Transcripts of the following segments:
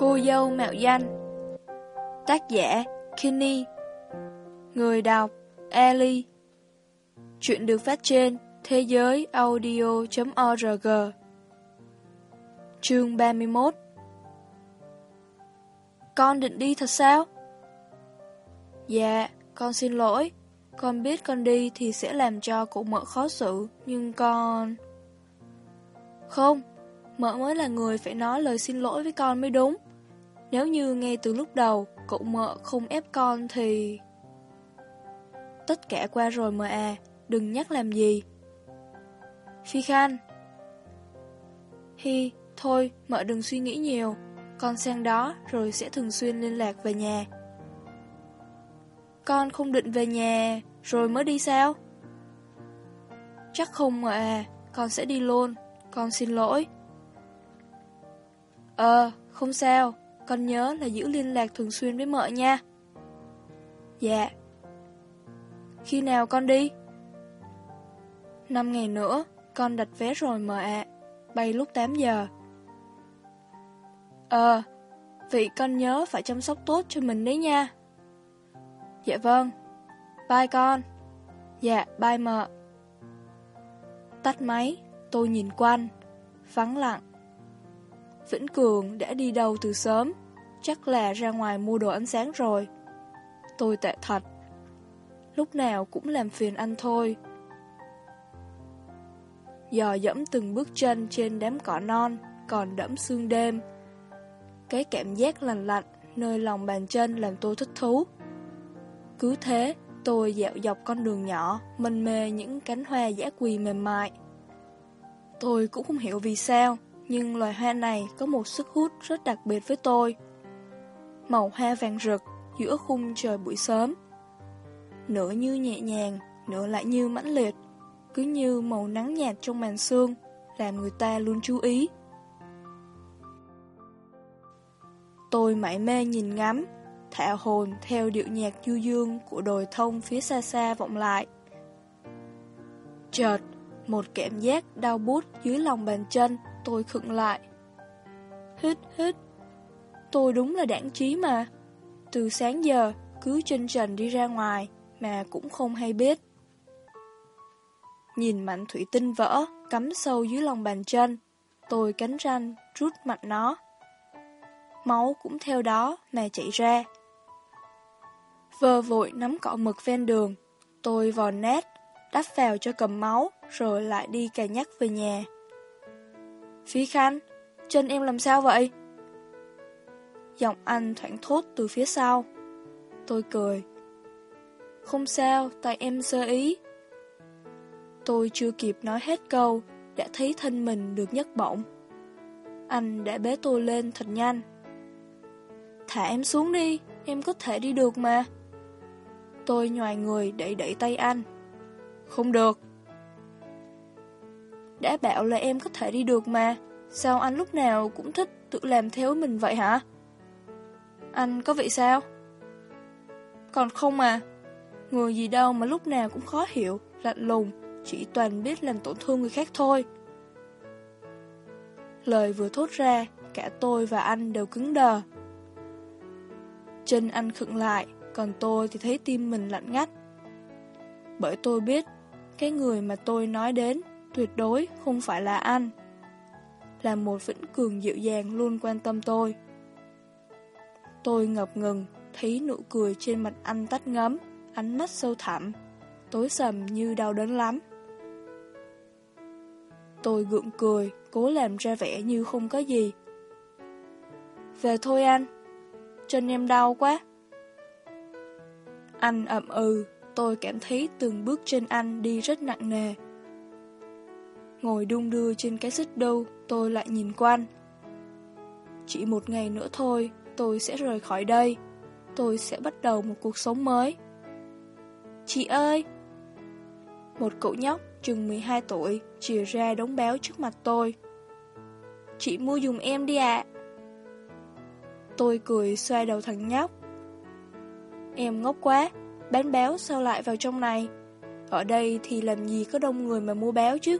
Cô dâu mạo danh Tác giả Kenny Người đọc Ellie Chuyện được phát trên thế giới audio.org Chương 31 Con định đi thật sao? Dạ, con xin lỗi. Con biết con đi thì sẽ làm cho cụ mợ khó xử, nhưng con... Không, mợ mới là người phải nói lời xin lỗi với con mới đúng. Nếu như ngay từ lúc đầu, cậu mợ không ép con thì... Tất cả qua rồi mợ à, đừng nhắc làm gì. Phi Khan Hi, thôi, mợ đừng suy nghĩ nhiều. Con sang đó rồi sẽ thường xuyên liên lạc về nhà. Con không định về nhà rồi mới đi sao? Chắc không mợ à, con sẽ đi luôn. Con xin lỗi. Ờ, không sao. Con nhớ là giữ liên lạc thường xuyên với mợ nha. Dạ. Khi nào con đi? Năm ngày nữa, con đặt vé rồi mợ ạ. Bay lúc 8 giờ. Ờ, vậy con nhớ phải chăm sóc tốt cho mình đấy nha. Dạ vâng. Bye con. Dạ, bye mợ. Tắt máy, tôi nhìn quanh, vắng lặng. Vĩnh Cường đã đi đâu từ sớm, chắc là ra ngoài mua đồ ánh sáng rồi. Tôi tệ thật. Lúc nào cũng làm phiền anh thôi. Dò dẫm từng bước chân trên đám cỏ non, còn đẫm sương đêm. Cái cảm giác lành lạnh nơi lòng bàn chân làm tôi thích thú. Cứ thế, tôi dạo dọc con đường nhỏ, mân mê những cánh hoa giả quỳ mềm mại. Tôi cũng không hiểu vì sao, nhưng loài hoa này có một sức hút rất đặc biệt với tôi. Màu hoa vàng rực giữa khung trời buổi sớm. Nửa như nhẹ nhàng, nửa lại như mãnh liệt, cứ như màu nắng nhạt trong màn sương, làm người ta luôn chú ý. Tôi mải mê nhìn ngắm, thả hồn theo điệu nhạc du dương của đồi thông phía xa xa vọng lại. Chợt, một cảm giác đau bút dưới lòng bàn chân, tôi khựng lại. Hít hít, tôi đúng là đảng trí mà. Từ sáng giờ, cứ chân trần đi ra ngoài, mà cũng không hay biết. Nhìn mảnh thủy tinh vỡ, cắm sâu dưới lòng bàn chân, tôi cánh ranh, rút mặt nó. Máu cũng theo đó mà chảy ra. Vơ vội nắm cọ mực ven đường, tôi vò nét, đắp vào cho cầm máu, rồi lại đi cà nhắc về nhà. Phí Khanh, chân em làm sao vậy? Giọng anh thoảng thốt từ phía sau. Tôi cười. Không sao, tại em sơ ý. Tôi chưa kịp nói hết câu, đã thấy thân mình được nhấc bổng. Anh đã bế tôi lên thật nhanh. Thả em xuống đi, em có thể đi được mà. Tôi nhòi người đẩy đẩy tay anh. Không được. Đã bảo là em có thể đi được mà, sao anh lúc nào cũng thích tự làm theo mình vậy hả? Anh có vậy sao? Còn không mà, người gì đâu mà lúc nào cũng khó hiểu, lạnh lùng, chỉ toàn biết làm tổn thương người khác thôi. Lời vừa thốt ra, cả tôi và anh đều cứng đờ. Chân anh khựng lại, còn tôi thì thấy tim mình lạnh ngắt. Bởi tôi biết, cái người mà tôi nói đến tuyệt đối không phải là anh. Là một vĩnh cường dịu dàng luôn quan tâm tôi. Tôi ngập ngừng, thấy nụ cười trên mặt anh tắt ngấm, ánh mắt sâu thẳm, tối sầm như đau đớn lắm. Tôi gượng cười, cố làm ra vẻ như không có gì. Về thôi anh, chân em đau quá. Anh ậm ừ, tôi cảm thấy từng bước trên anh đi rất nặng nề. Ngồi đung đưa trên cái xích đâu, tôi lại nhìn quan. Chỉ một ngày nữa thôi, tôi sẽ rời khỏi đây. Tôi sẽ bắt đầu một cuộc sống mới. Chị ơi! Một cậu nhóc chừng 12 tuổi chìa ra đống béo trước mặt tôi. Chị mua dùng em đi ạ. Tôi cười xoay đầu thằng nhóc. Em ngốc quá, bán béo sao lại vào trong này? Ở đây thì làm gì có đông người mà mua béo chứ?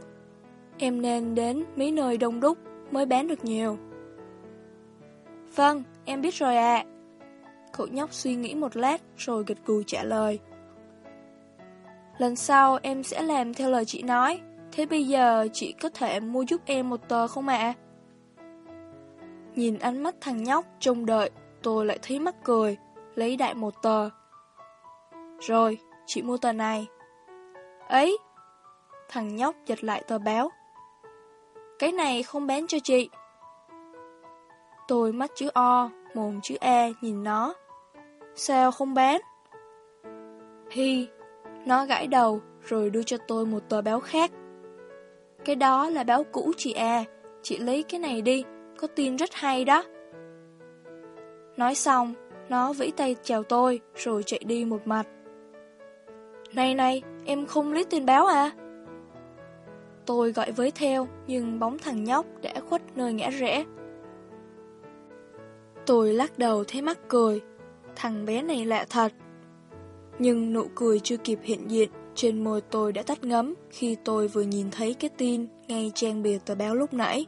Em nên đến mấy nơi đông đúc mới bán được nhiều. Vâng, em biết rồi ạ. Cậu nhóc suy nghĩ một lát rồi gật gù trả lời. Lần sau em sẽ làm theo lời chị nói. Thế bây giờ chị có thể mua giúp em một tờ không ạ? Nhìn ánh mắt thằng nhóc trông đợi, tôi lại thấy mắc cười, lấy đại một tờ. Rồi, chị mua tờ này. Ấy! Thằng nhóc giật lại tờ báo. Cái này không bán cho chị. Tôi mắt chữ O, mồm chữ E nhìn nó. Sao không bán? Hi, nó gãi đầu rồi đưa cho tôi một tờ báo khác. Cái đó là báo cũ chị à, chị lấy cái này đi, có tin rất hay đó. Nói xong, nó vẫy tay chào tôi rồi chạy đi một mặt. Này này, em không lấy tin báo à? Tôi gọi với theo, nhưng bóng thằng nhóc đã khuất nơi ngã rẽ. Tôi lắc đầu thấy mắc cười, thằng bé này lạ thật. Nhưng nụ cười chưa kịp hiện diện, trên môi tôi đã tắt ngấm khi tôi vừa nhìn thấy cái tin ngay trang bìa tờ báo lúc nãy.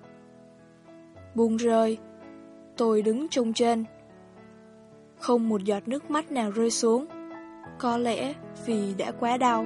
Buông rơi, tôi đứng trông trên. Không một giọt nước mắt nào rơi xuống, có lẽ vì đã quá đau.